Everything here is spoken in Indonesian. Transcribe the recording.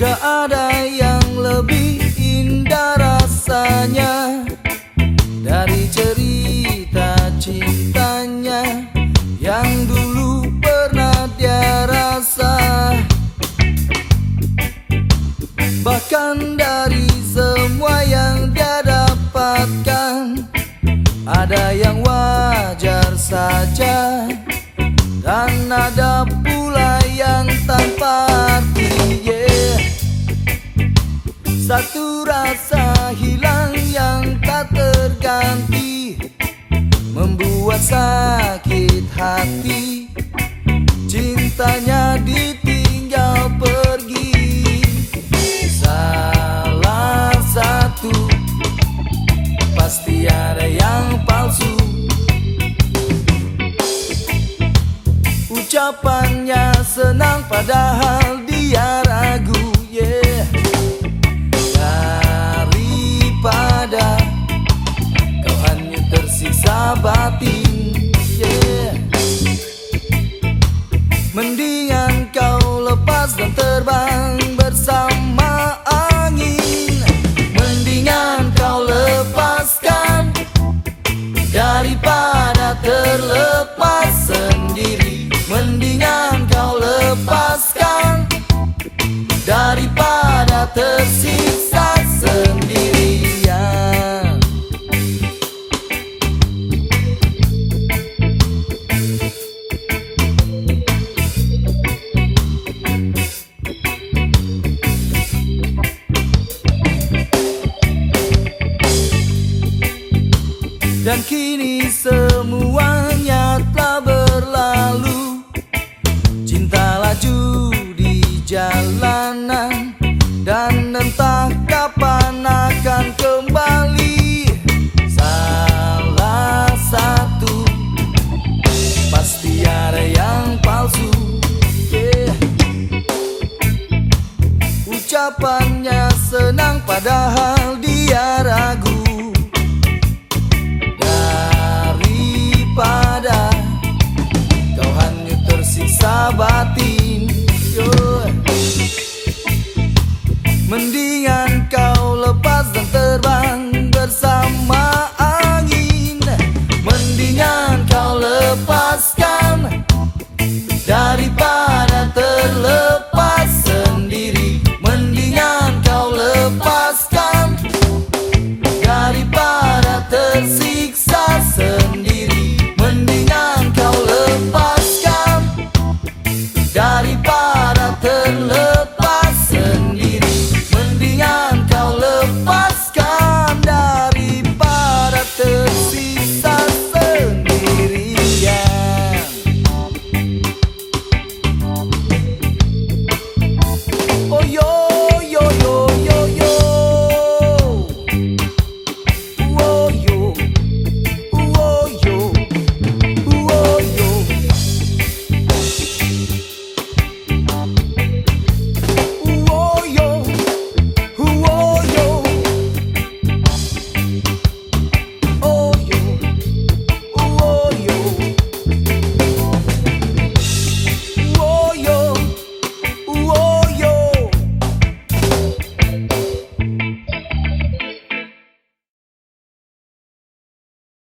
Gak ada yang lebih indah rasanya Bahkan dari semua yang dia dapatkan Ada yang wajar saja. Dan ada pula yang tanpa arti satu rasa hilang yang tak terganti Membuat sakit hati. Cintanya ditinggal Ucapannya senang padahal dia ragu yeah. batin yeah. Mendingan kau lepas dan terbang Dan kini semuanya telah berlalu. Cinta laju di jalanan Dan entah kapan akan kembali. Salah satu Pasti ada yang palsu. Yeah. Ucapannya senang padahal Mendingan